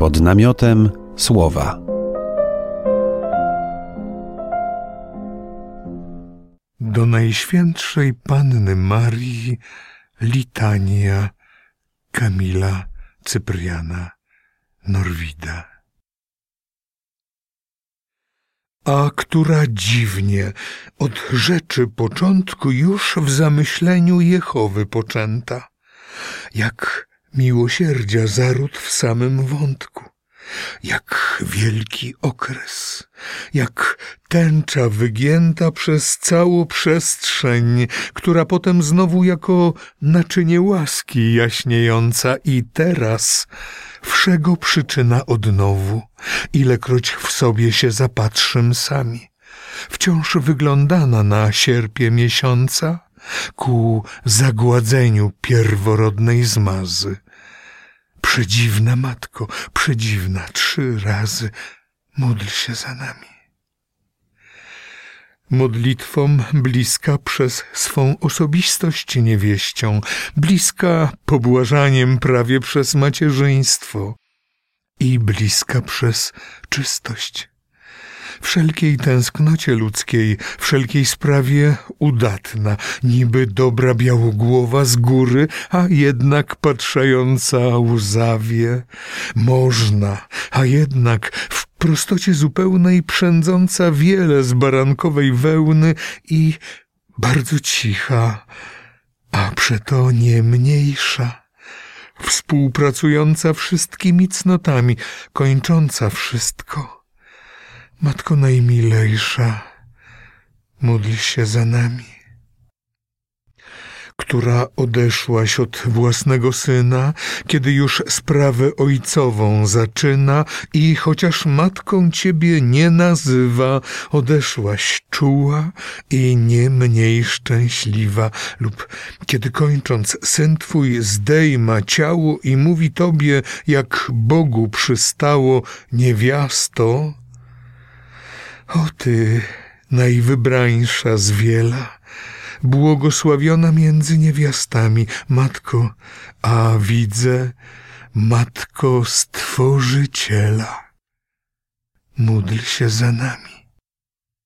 pod namiotem słowa. Do Najświętszej Panny Marii litania Kamila Cypriana Norwida. A która dziwnie od rzeczy początku już w zamyśleniu Jehowy poczęta, jak miłosierdzia zaród w samym wątku, jak wielki okres, jak tęcza wygięta przez całą przestrzeń, która potem znowu jako naczynie łaski jaśniejąca i teraz wszego przyczyna odnowu, ilekroć w sobie się zapatrzym sami. Wciąż wyglądana na sierpie miesiąca, ku zagładzeniu pierworodnej zmazy. Przedziwna matko, przedziwna trzy razy, módl się za nami. Modlitwą bliska przez swą osobistość niewieścią, bliska pobłażaniem prawie przez macierzyństwo i bliska przez czystość wszelkiej tęsknocie ludzkiej, wszelkiej sprawie udatna, niby dobra białogłowa z góry, a jednak patrzająca łzawie, można, a jednak w prostocie zupełnej przędząca wiele z barankowej wełny i bardzo cicha, a przeto nie mniejsza. Współpracująca wszystkimi cnotami, kończąca wszystko Matko najmilejsza, módl się za nami, która odeszłaś od własnego syna, kiedy już sprawę ojcową zaczyna i chociaż matką ciebie nie nazywa, odeszłaś czuła i nie mniej szczęśliwa, lub kiedy kończąc syn twój zdejma ciało i mówi tobie, jak Bogu przystało, niewiasto, o ty, najwybrańsza z wiela, błogosławiona między niewiastami, matko, a widzę, matko Stworzyciela. Módl się za nami.